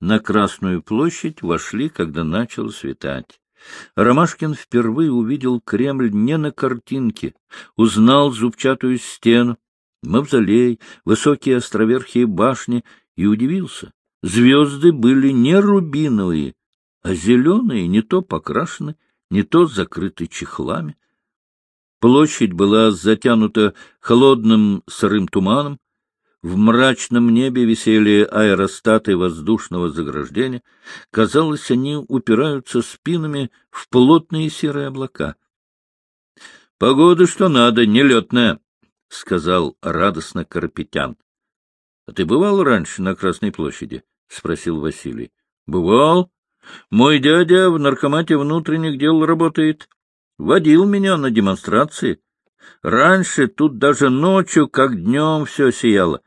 на Красную площадь вошли, когда начало светать. Ромашкин впервые увидел Кремль не на картинке, узнал зубчатую стену, мавзолей, высокие островерхие башни и удивился. Звезды были не рубиновые, а зеленые, не то покрашены, не то закрыты чехлами. Площадь была затянута холодным сырым туманом, в мрачном небе висели аэростаты воздушного заграждения. Казалось, они упираются спинами в плотные серые облака. — Погода что надо, нелетная, — сказал радостно Карпетян. — А ты бывал раньше на Красной площади? — спросил Василий. — Бывал. Мой дядя в наркомате внутренних дел работает. Водил меня на демонстрации. Раньше тут даже ночью, как днем, все сияло.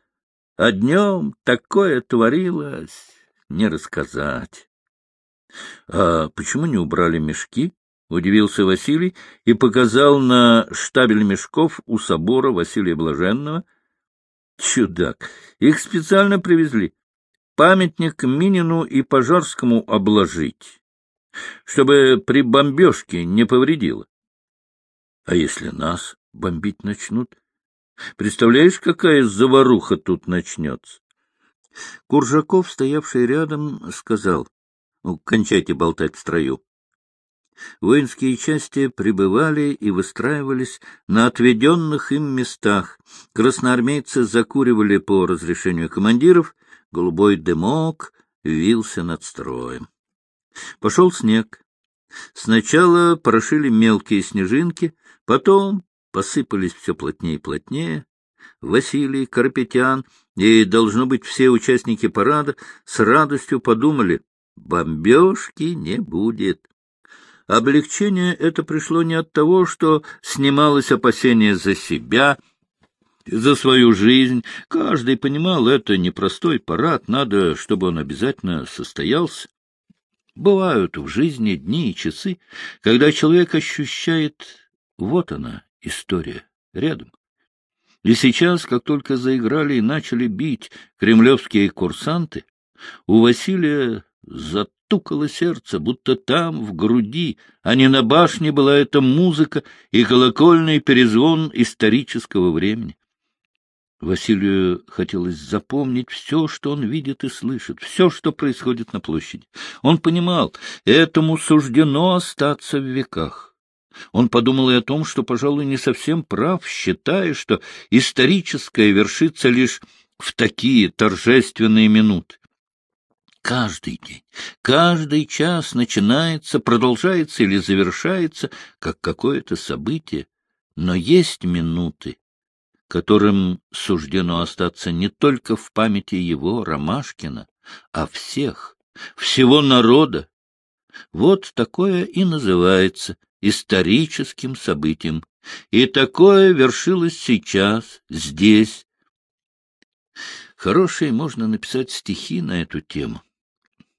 А днем такое творилось, не рассказать. — А почему не убрали мешки? — удивился Василий и показал на штабель мешков у собора Василия Блаженного. — Чудак! Их специально привезли. Памятник Минину и Пожарскому обложить, чтобы при бомбежке не повредило. А если нас бомбить начнут? Представляешь, какая заваруха тут начнется? Куржаков, стоявший рядом, сказал, ну, кончайте болтать в строю. Воинские части прибывали и выстраивались на отведенных им местах. Красноармейцы закуривали по разрешению командиров, голубой дымок вился над строем. Пошел снег. Сначала прошили мелкие снежинки, потом посыпались все плотнее и плотнее. Василий, Карпетян и, должно быть, все участники парада с радостью подумали, бомбежки не будет. Облегчение это пришло не от того, что снималось опасение за себя, за свою жизнь. Каждый понимал, это непростой парад, надо, чтобы он обязательно состоялся. Бывают в жизни дни и часы, когда человек ощущает, вот она, история рядом. И сейчас, как только заиграли и начали бить кремлевские курсанты, у Василия затукало сердце, будто там, в груди, а не на башне была эта музыка и колокольный перезвон исторического времени. Василию хотелось запомнить все, что он видит и слышит, все, что происходит на площади. Он понимал, этому суждено остаться в веках. Он подумал и о том, что, пожалуй, не совсем прав, считая, что историческое вершится лишь в такие торжественные минуты. Каждый день, каждый час начинается, продолжается или завершается, как какое-то событие, но есть минуты, которым суждено остаться не только в памяти его, Ромашкина, а всех, всего народа. Вот такое и называется историческим событием. И такое вершилось сейчас, здесь. Хорошие можно написать стихи на эту тему,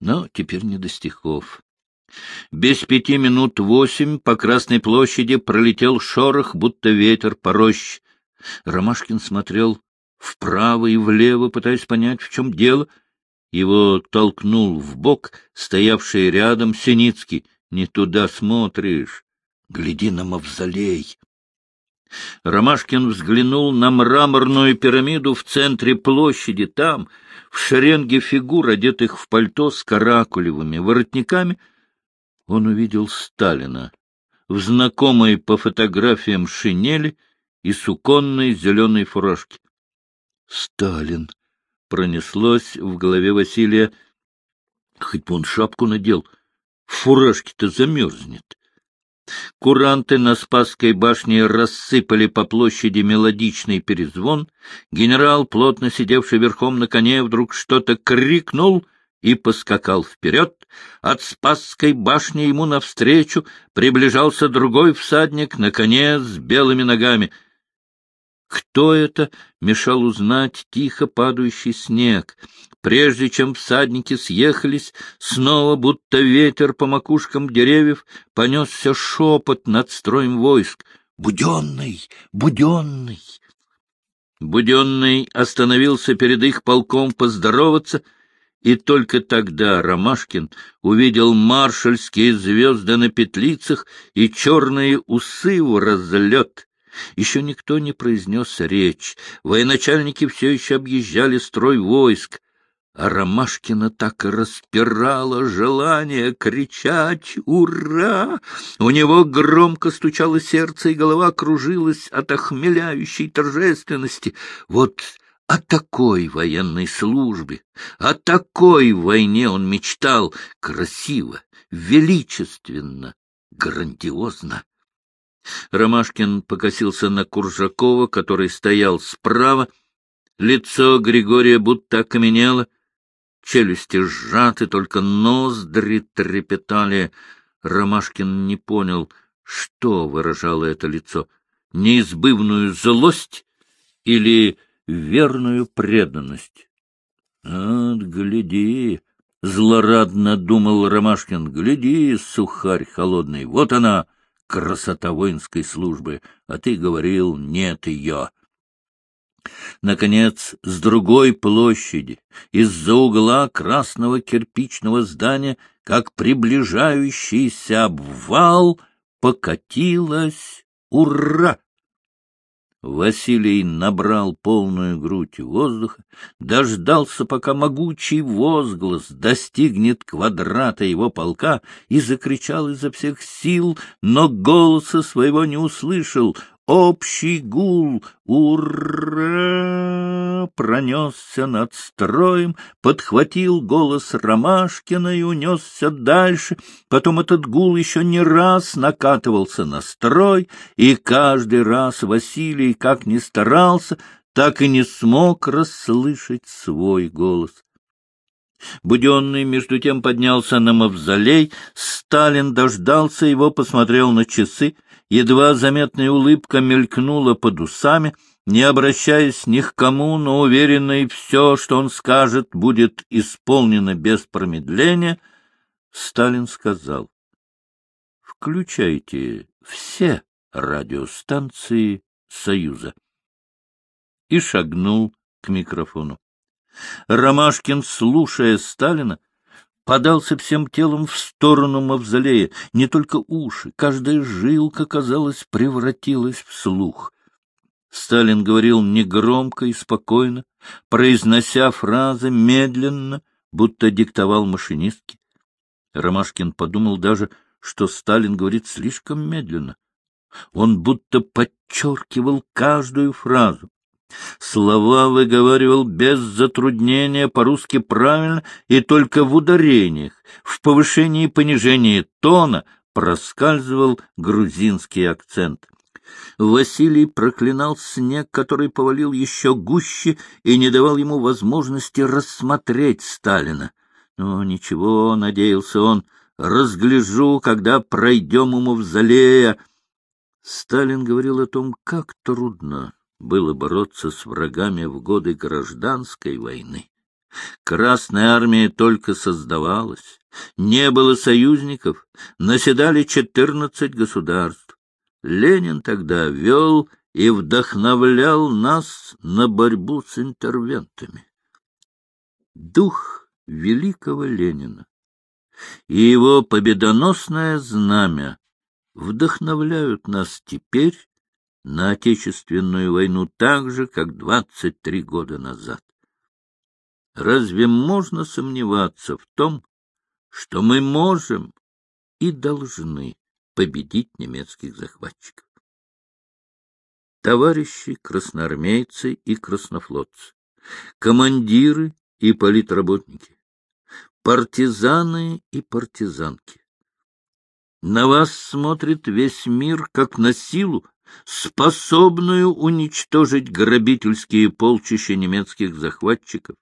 но теперь не до стихов. Без пяти минут восемь по Красной площади пролетел шорох, будто ветер по роще. Ромашкин смотрел вправо и влево, пытаясь понять, в чем дело. Его толкнул в бок стоявший рядом Синицкий. — Не туда смотришь. Гляди на мавзолей. Ромашкин взглянул на мраморную пирамиду в центре площади. Там, в шеренге фигур, одетых в пальто с каракулевыми воротниками, он увидел Сталина в знакомой по фотографиям шинели и суконной зеленой фуражке. «Сталин!» — пронеслось в голове Василия. «Хоть бы он шапку надел, в фуражке-то замерзнет». Куранты на Спасской башне рассыпали по площади мелодичный перезвон. Генерал, плотно сидевший верхом на коне, вдруг что-то крикнул и поскакал вперед. От Спасской башни ему навстречу приближался другой всадник на коне с белыми ногами — кто это, мешал узнать тихо падающий снег. Прежде чем всадники съехались, снова, будто ветер по макушкам деревьев, понесся шепот над строем войск. «Буденный! Буденный!» Буденный остановился перед их полком поздороваться И только тогда Ромашкин увидел маршальские звезды на петлицах и черные усы в разлет. Еще никто не произнес речь. Военачальники все еще объезжали строй войск. А Ромашкина так и распирало желание кричать «Ура!». У него громко стучало сердце, и голова кружилась от охмеляющей торжественности. Вот о такой военной службе, о такой войне он мечтал красиво, величественно, грандиозно. Ромашкин покосился на Куржакова, который стоял справа. Лицо Григория будто окаменело, челюсти сжаты, только ноздри трепетали. Ромашкин не понял, что выражало это лицо — неизбывную злость или верную преданность. — Вот, гляди! — злорадно думал Ромашкин. — Гляди, сухарь холодный, вот она, красота воинской службы, а ты говорил, нет ее. Наконец, с другой площади, из-за угла красного кирпичного здания, как приближающийся обвал, покатилась «Ура!» Василий набрал полную грудь воздуха, дождался, пока могучий возглас достигнет квадрата его полка, и закричал изо всех сил, но голоса своего не услышал. Общий гул «Ура!» пронесся над строем, подхватил голос Ромашкина и унесся дальше. Потом этот гул еще не раз накатывался на строй, и каждый раз Василий, как ни старался, так и не смог расслышать свой голос. Буденный, между тем, поднялся на мавзолей, Сталин дождался его, посмотрел на часы, едва заметная улыбка мелькнула под усами, не обращаясь ни к кому, но уверенный, все, что он скажет, будет исполнено без промедления, Сталин сказал, «Включайте все радиостанции Союза» и шагнул к микрофону. Ромашкин, слушая Сталина, подался всем телом в сторону мавзолея. Не только уши, каждая жилка, казалось, превратилась в слух. Сталин говорил негромко и спокойно, произнося фразы медленно, будто диктовал машинистке. Ромашкин подумал даже, что Сталин говорит слишком медленно. Он будто подчеркивал каждую фразу. Слова выговаривал без затруднения, по-русски правильно, и только в ударениях, в повышении и понижении тона проскальзывал грузинский акцент. Василий проклинал снег, который повалил еще гуще и не давал ему возможности рассмотреть Сталина. Но ничего, надеялся он, разгляжу, когда пройдем у мавзолея. Сталин говорил о том, как трудно было бороться с врагами в годы гражданской войны. Красная армия только создавалась, не было союзников, наседали четырнадцать государств. Ленин тогда вел и вдохновлял нас на борьбу с интервентами. Дух великого Ленина и его победоносное знамя вдохновляют нас теперь на Отечественную войну так же, как двадцать три года назад. Разве можно сомневаться в том, что мы можем и должны победить немецких захватчиков? Товарищи красноармейцы и краснофлотцы, командиры и политработники, партизаны и партизанки. На вас смотрит весь мир, как на силу, способную уничтожить грабительские полчища немецких захватчиков.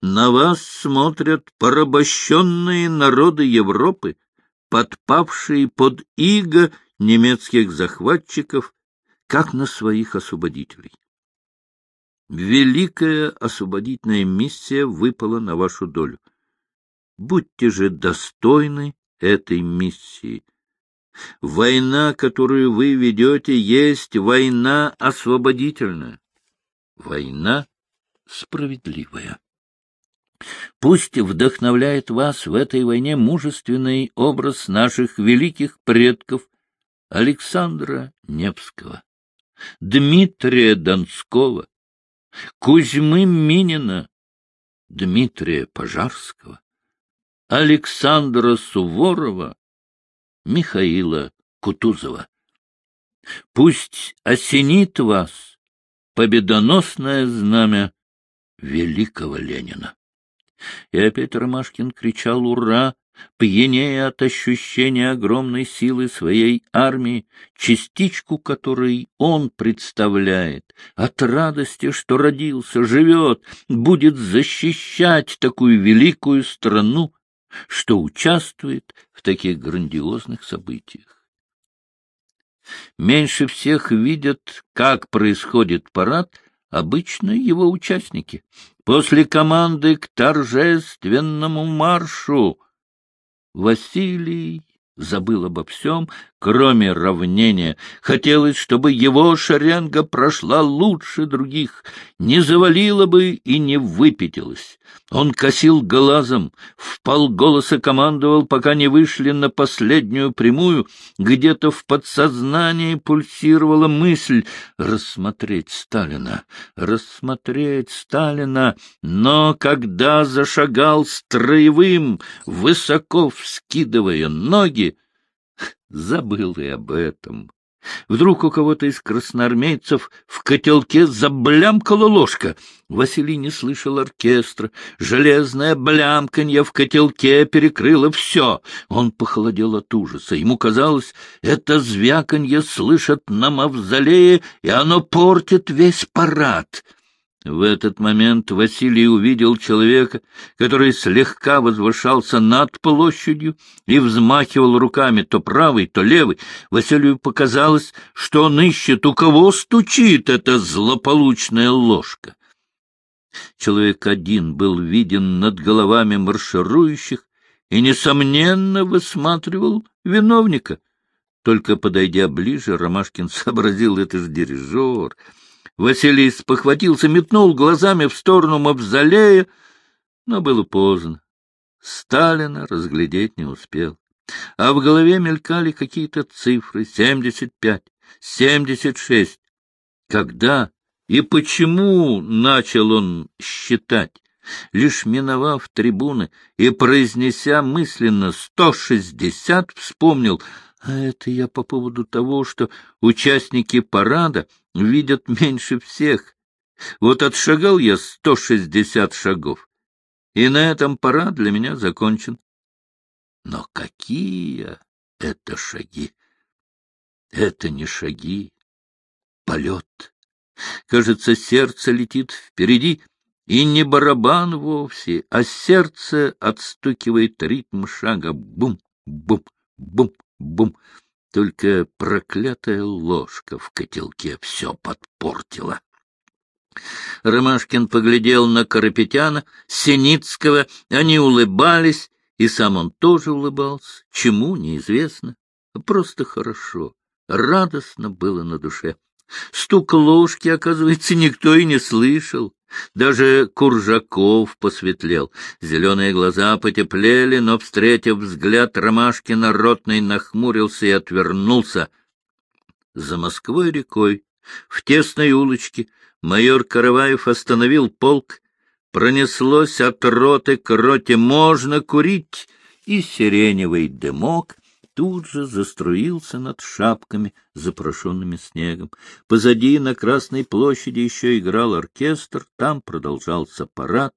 На вас смотрят порабощенные народы Европы, подпавшие под иго немецких захватчиков, как на своих освободителей. Великая освободительная миссия выпала на вашу долю. Будьте же достойны этой миссии. Война, которую вы ведете, есть война освободительная, война справедливая. Пусть вдохновляет вас в этой войне мужественный образ наших великих предков Александра Невского, Дмитрия Донского, Кузьмы Минина, Дмитрия Пожарского, Александра Суворова, Михаила Кутузова. Пусть осенит вас победоносное знамя великого Ленина. И опять Ромашкин кричал «Ура!», пьянея от ощущения огромной силы своей армии, частичку которой он представляет, от радости, что родился, живет, будет защищать такую великую страну, что участвует в таких грандиозных событиях. Меньше всех видят, как происходит парад, обычно его участники. После команды к торжественному маршу Василий забыл обо всем, кроме равнения. Хотелось, чтобы его шеренга прошла лучше других, не завалила бы и не выпятилась. Он косил глазом, вполголоса командовал, пока не вышли на последнюю прямую. Где-то в подсознании пульсировала мысль рассмотреть Сталина, рассмотреть Сталина. Но когда зашагал строевым, высоко вскидывая ноги, забыл и об этом. Вдруг у кого-то из красноармейцев в котелке заблямкала ложка. Василий не слышал оркестра. Железное блямканье в котелке перекрыло все. Он похолодел от ужаса. Ему казалось, это звяканье слышат на мавзолее, и оно портит весь парад. В этот момент Василий увидел человека, который слегка возвышался над площадью и взмахивал руками то правой, то левой. Василию показалось, что он ищет, у кого стучит эта злополучная ложка. Человек один был виден над головами марширующих и, несомненно, высматривал виновника. Только подойдя ближе, Ромашкин сообразил, это же дирижер — Василий спохватился, метнул глазами в сторону мавзолея, но было поздно. Сталина разглядеть не успел. А в голове мелькали какие-то цифры — семьдесят пять, семьдесят шесть. Когда и почему начал он считать? Лишь миновав трибуны и произнеся мысленно сто шестьдесят, вспомнил — а это я по поводу того, что участники парада видят меньше всех. Вот отшагал я сто шестьдесят шагов, и на этом парад для меня закончен. Но какие это шаги? Это не шаги, полет. Кажется, сердце летит впереди, и не барабан вовсе, а сердце отстукивает ритм шага. Бум, бум, бум, Бум! Только проклятая ложка в котелке все подпортила. Ромашкин поглядел на Карапетяна, Синицкого, они улыбались, и сам он тоже улыбался. Чему, неизвестно. Просто хорошо, радостно было на душе. Стук ложки, оказывается, никто и не слышал. Даже Куржаков посветлел. Зеленые глаза потеплели, но, встретив взгляд Ромашкина, ротный нахмурился и отвернулся. За Москвой рекой, в тесной улочке, майор Караваев остановил полк. Пронеслось от роты к роте «Можно курить!» и сиреневый дымок тут же заструился над шапками, запрошенными снегом. Позади на Красной площади еще играл оркестр, там продолжался парад.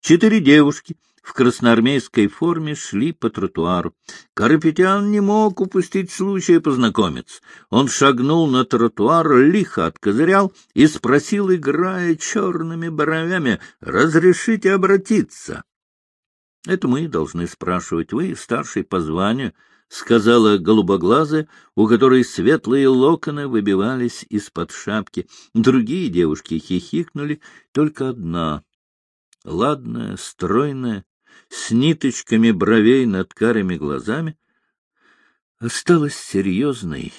Четыре девушки в красноармейской форме шли по тротуару. Карапетян не мог упустить случая познакомиться. Он шагнул на тротуар, лихо откозырял и спросил, играя черными бровями, «Разрешите обратиться?» Это мы должны спрашивать. Вы старший по званию, — сказала голубоглазая, у которой светлые локоны выбивались из-под шапки. Другие девушки хихикнули, только одна, ладная, стройная, с ниточками бровей над карими глазами, осталась серьезной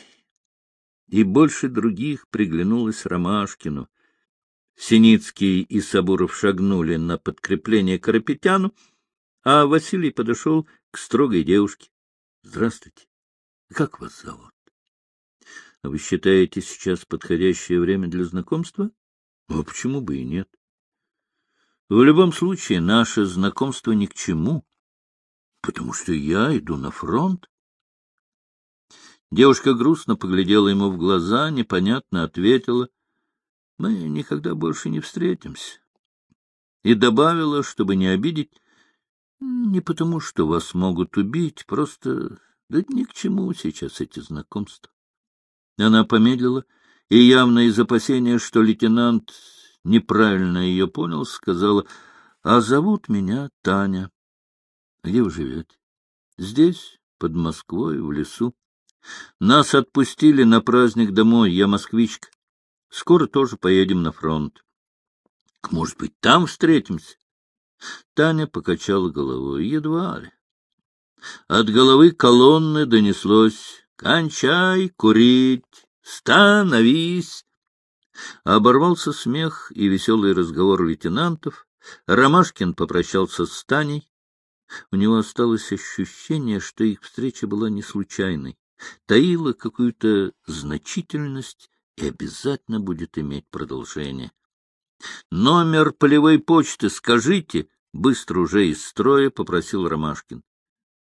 и больше других приглянулась Ромашкину. Синицкий и Сабуров шагнули на подкрепление Карапетяну, а Василий подошел к строгой девушке. — Здравствуйте. Как вас зовут? — Вы считаете сейчас подходящее время для знакомства? — А почему бы и нет? В любом случае, наше знакомство ни к чему, потому что я иду на фронт. Девушка грустно поглядела ему в глаза, непонятно ответила. Мы никогда больше не встретимся. И добавила, чтобы не обидеть, не потому, что вас могут убить, просто да ни к чему сейчас эти знакомства. Она помедлила, и явно из опасения, что лейтенант неправильно ее понял, сказала, «А зовут меня Таня. Где вы живете?» «Здесь, под Москвой, в лесу. Нас отпустили на праздник домой, я москвичка. Скоро тоже поедем на фронт. Может быть, там встретимся? Таня покачала головой. Едва ли. От головы колонны донеслось «Кончай курить! Становись!» Оборвался смех и веселый разговор лейтенантов. Ромашкин попрощался с Таней. У него осталось ощущение, что их встреча была не случайной, таила какую-то значительность и обязательно будет иметь продолжение. «Номер полевой почты скажите!» — быстро уже из строя попросил Ромашкин.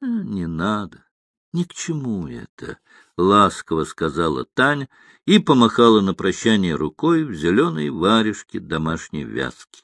«Э, «Не надо, ни к чему это», — ласково сказала Таня и помахала на прощание рукой в зеленой варежке домашней вязки.